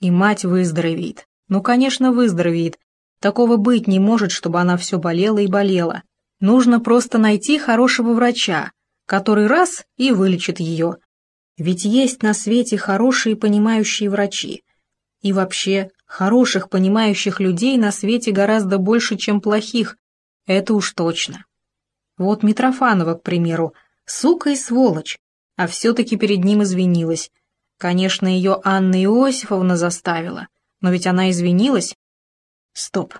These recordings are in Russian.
И мать выздоровеет. Ну, конечно, выздоровеет. Такого быть не может, чтобы она все болела и болела. Нужно просто найти хорошего врача, который раз и вылечит ее. Ведь есть на свете хорошие понимающие врачи. И вообще, хороших понимающих людей на свете гораздо больше, чем плохих. Это уж точно. Вот Митрофанова, к примеру, сука и сволочь, а все-таки перед ним извинилась. Конечно, ее Анна Иосифовна заставила, но ведь она извинилась. Стоп.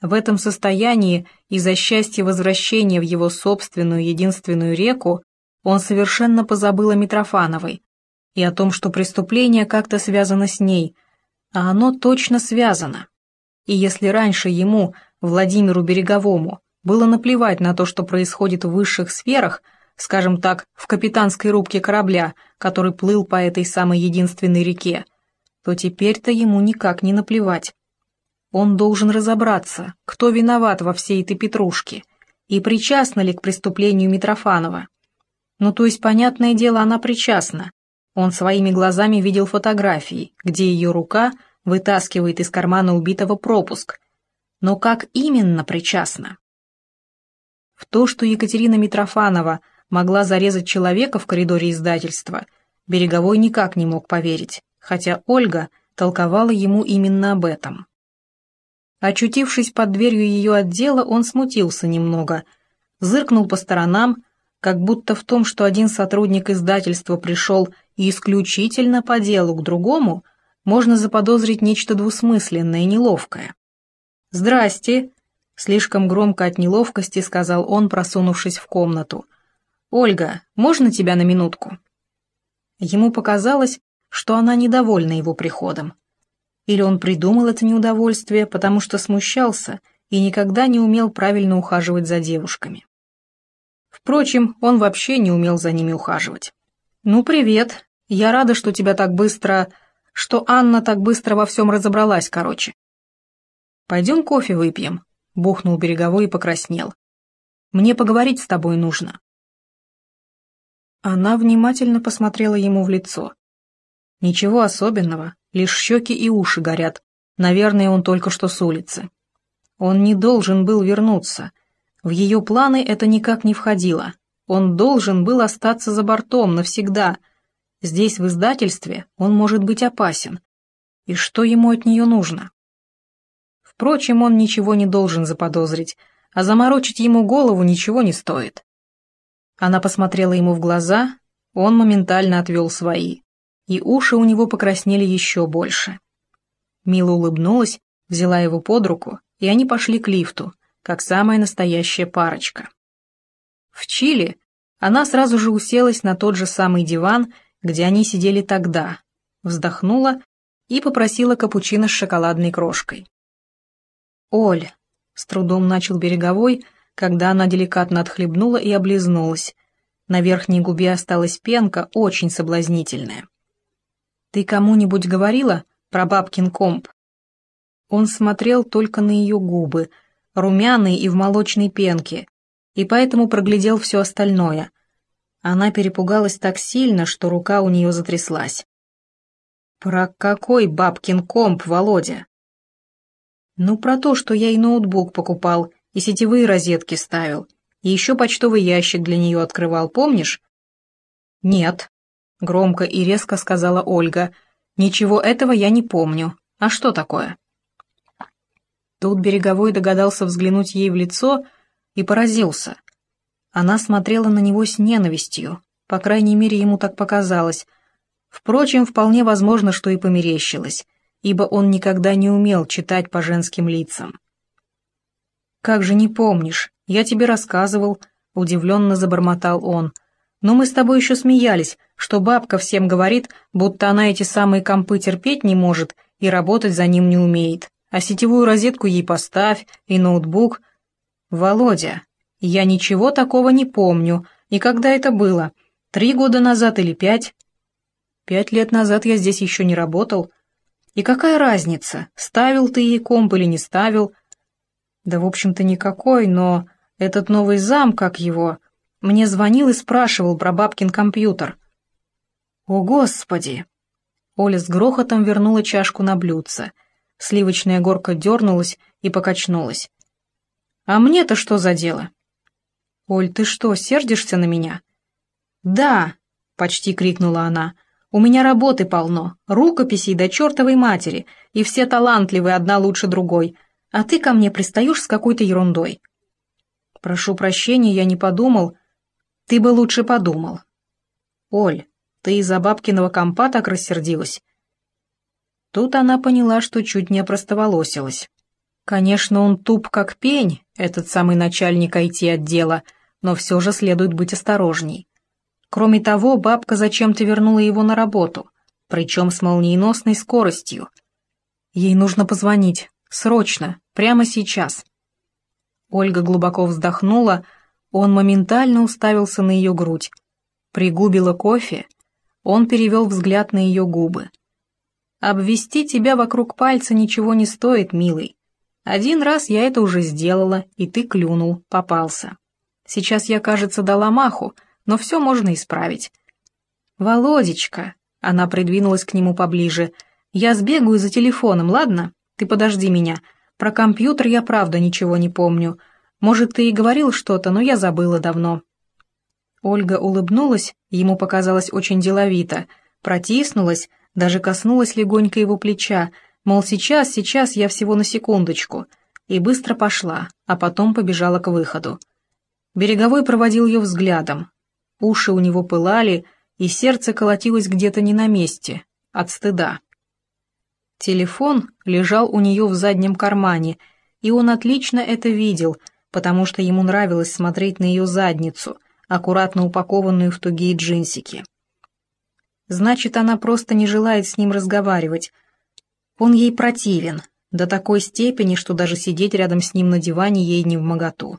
В этом состоянии из-за счастья возвращения в его собственную единственную реку он совершенно позабыл о Митрофановой и о том, что преступление как-то связано с ней, а оно точно связано. И если раньше ему, Владимиру Береговому, было наплевать на то, что происходит в высших сферах, скажем так, в капитанской рубке корабля, который плыл по этой самой единственной реке, то теперь-то ему никак не наплевать. Он должен разобраться, кто виноват во всей этой петрушке и причастна ли к преступлению Митрофанова. Ну, то есть, понятное дело, она причастна. Он своими глазами видел фотографии, где ее рука вытаскивает из кармана убитого пропуск. Но как именно причастна? В то, что Екатерина Митрофанова могла зарезать человека в коридоре издательства, Береговой никак не мог поверить, хотя Ольга толковала ему именно об этом. Очутившись под дверью ее отдела, он смутился немного, зыркнул по сторонам, как будто в том, что один сотрудник издательства пришел исключительно по делу к другому, можно заподозрить нечто двусмысленное и неловкое. «Здрасте!» Слишком громко от неловкости сказал он, просунувшись в комнату. «Ольга, можно тебя на минутку?» Ему показалось, что она недовольна его приходом. Или он придумал это неудовольствие, потому что смущался и никогда не умел правильно ухаживать за девушками. Впрочем, он вообще не умел за ними ухаживать. «Ну, привет. Я рада, что тебя так быстро... Что Анна так быстро во всем разобралась, короче. Пойдем кофе выпьем, Бухнул береговой и покраснел. «Мне поговорить с тобой нужно». Она внимательно посмотрела ему в лицо. Ничего особенного, лишь щеки и уши горят. Наверное, он только что с улицы. Он не должен был вернуться. В ее планы это никак не входило. Он должен был остаться за бортом навсегда. Здесь, в издательстве, он может быть опасен. И что ему от нее нужно? Впрочем, он ничего не должен заподозрить, а заморочить ему голову ничего не стоит. Она посмотрела ему в глаза, он моментально отвел свои, и уши у него покраснели еще больше. Мила улыбнулась, взяла его под руку, и они пошли к лифту, как самая настоящая парочка. В Чили она сразу же уселась на тот же самый диван, где они сидели тогда, вздохнула и попросила капучино с шоколадной крошкой. «Оль», — с трудом начал Береговой, когда она деликатно отхлебнула и облизнулась. На верхней губе осталась пенка, очень соблазнительная. «Ты кому-нибудь говорила про бабкин комп?» Он смотрел только на ее губы, румяные и в молочной пенке, и поэтому проглядел все остальное. Она перепугалась так сильно, что рука у нее затряслась. «Про какой бабкин комп, Володя?» Ну, про то, что я и ноутбук покупал, и сетевые розетки ставил, и еще почтовый ящик для нее открывал, помнишь? Нет, громко и резко сказала Ольга. Ничего этого я не помню. А что такое? Тут Береговой догадался взглянуть ей в лицо и поразился. Она смотрела на него с ненавистью, по крайней мере, ему так показалось. Впрочем, вполне возможно, что и померещилось ибо он никогда не умел читать по женским лицам. «Как же не помнишь? Я тебе рассказывал», — удивленно забормотал он. «Но мы с тобой еще смеялись, что бабка всем говорит, будто она эти самые компы терпеть не может и работать за ним не умеет. А сетевую розетку ей поставь, и ноутбук. Володя, я ничего такого не помню. И когда это было? Три года назад или пять?» «Пять лет назад я здесь еще не работал», и какая разница, ставил ты ей комп или не ставил? Да, в общем-то, никакой, но этот новый зам, как его, мне звонил и спрашивал про бабкин компьютер. О, Господи! Оля с грохотом вернула чашку на блюдце. Сливочная горка дернулась и покачнулась. «А мне-то что за дело?» «Оль, ты что, сердишься на меня?» «Да!» — почти крикнула она. «У меня работы полно, рукописей до чертовой матери, и все талантливые, одна лучше другой, а ты ко мне пристаешь с какой-то ерундой». «Прошу прощения, я не подумал. Ты бы лучше подумал». «Оль, ты из-за бабкиного компа так рассердилась?» Тут она поняла, что чуть не опростоволосилась. Конечно, он туп как пень, этот самый начальник IT-отдела, но все же следует быть осторожней. Кроме того, бабка зачем-то вернула его на работу, причем с молниеносной скоростью. Ей нужно позвонить, срочно, прямо сейчас. Ольга глубоко вздохнула, он моментально уставился на ее грудь. Пригубила кофе он перевел взгляд на ее губы. «Обвести тебя вокруг пальца ничего не стоит, милый. Один раз я это уже сделала, и ты клюнул, попался. Сейчас я, кажется, дала маху, но все можно исправить». «Володечка», — она придвинулась к нему поближе, — «я сбегаю за телефоном, ладно? Ты подожди меня. Про компьютер я правда ничего не помню. Может, ты и говорил что-то, но я забыла давно». Ольга улыбнулась, ему показалось очень деловито, протиснулась, даже коснулась легонько его плеча, мол, сейчас, сейчас я всего на секундочку, и быстро пошла, а потом побежала к выходу. Береговой проводил ее взглядом. Уши у него пылали, и сердце колотилось где-то не на месте, от стыда. Телефон лежал у нее в заднем кармане, и он отлично это видел, потому что ему нравилось смотреть на ее задницу, аккуратно упакованную в тугие джинсики. Значит, она просто не желает с ним разговаривать. Он ей противен, до такой степени, что даже сидеть рядом с ним на диване ей не в моготу.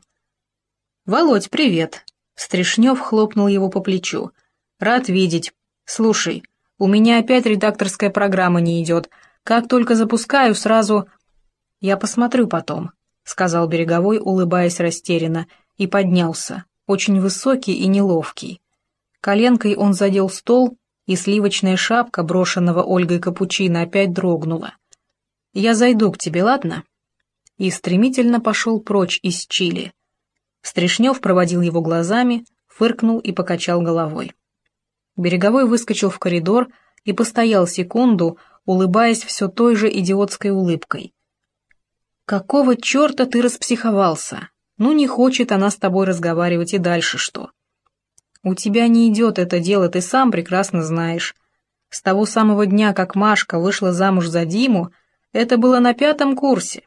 «Володь, привет!» Стришнев хлопнул его по плечу. «Рад видеть. Слушай, у меня опять редакторская программа не идет. Как только запускаю, сразу...» «Я посмотрю потом», — сказал Береговой, улыбаясь растерянно, и поднялся очень высокий и неловкий. Коленкой он задел стол, и сливочная шапка, брошенного Ольгой капучино, опять дрогнула. «Я зайду к тебе, ладно?» И стремительно пошел прочь из Чили. Стришнев проводил его глазами, фыркнул и покачал головой. Береговой выскочил в коридор и постоял секунду, улыбаясь все той же идиотской улыбкой. «Какого черта ты распсиховался? Ну, не хочет она с тобой разговаривать, и дальше что? У тебя не идет это дело, ты сам прекрасно знаешь. С того самого дня, как Машка вышла замуж за Диму, это было на пятом курсе.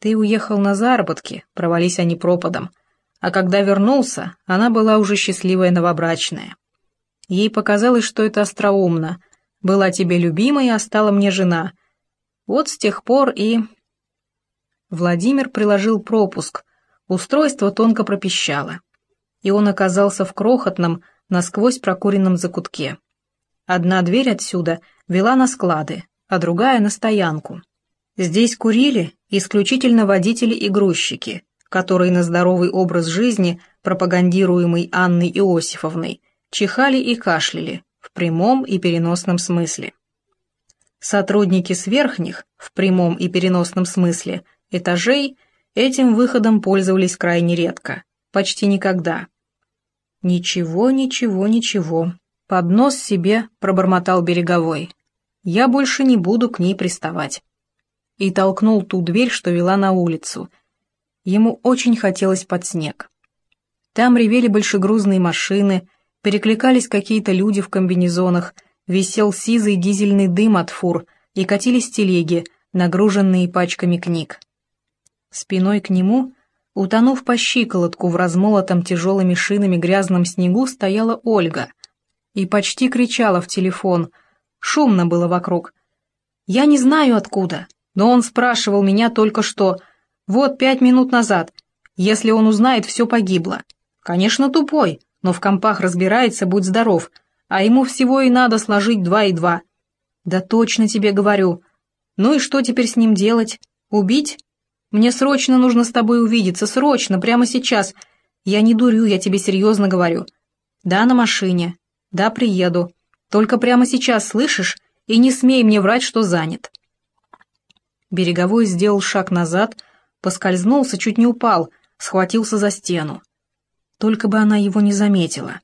Ты уехал на заработки, провались они пропадом. А когда вернулся, она была уже счастливая новобрачная. Ей показалось, что это остроумно. Была тебе любимой, а стала мне жена. Вот с тех пор и... Владимир приложил пропуск — Устройство тонко пропищало, и он оказался в крохотном, насквозь прокуренном закутке. Одна дверь отсюда вела на склады, а другая — на стоянку. Здесь курили исключительно водители и грузчики, которые на здоровый образ жизни, пропагандируемый Анной Иосифовной, чихали и кашляли в прямом и переносном смысле. Сотрудники с верхних, в прямом и переносном смысле, этажей – Этим выходом пользовались крайне редко, почти никогда. «Ничего, ничего, ничего», — под нос себе пробормотал Береговой. «Я больше не буду к ней приставать». И толкнул ту дверь, что вела на улицу. Ему очень хотелось под снег. Там ревели большегрузные машины, перекликались какие-то люди в комбинезонах, висел сизый дизельный дым от фур и катились телеги, нагруженные пачками книг. Спиной к нему, утонув по щиколотку в размолотом тяжелыми шинами грязном снегу, стояла Ольга и почти кричала в телефон. Шумно было вокруг. «Я не знаю откуда, но он спрашивал меня только что. Вот пять минут назад. Если он узнает, все погибло. Конечно, тупой, но в компах разбирается, будь здоров, а ему всего и надо сложить два и два. Да точно тебе говорю. Ну и что теперь с ним делать? Убить? Мне срочно нужно с тобой увидеться, срочно, прямо сейчас. Я не дурю, я тебе серьезно говорю. Да, на машине. Да, приеду. Только прямо сейчас, слышишь? и не смей мне врать, что занят». Береговой сделал шаг назад, поскользнулся, чуть не упал, схватился за стену. Только бы она его не заметила.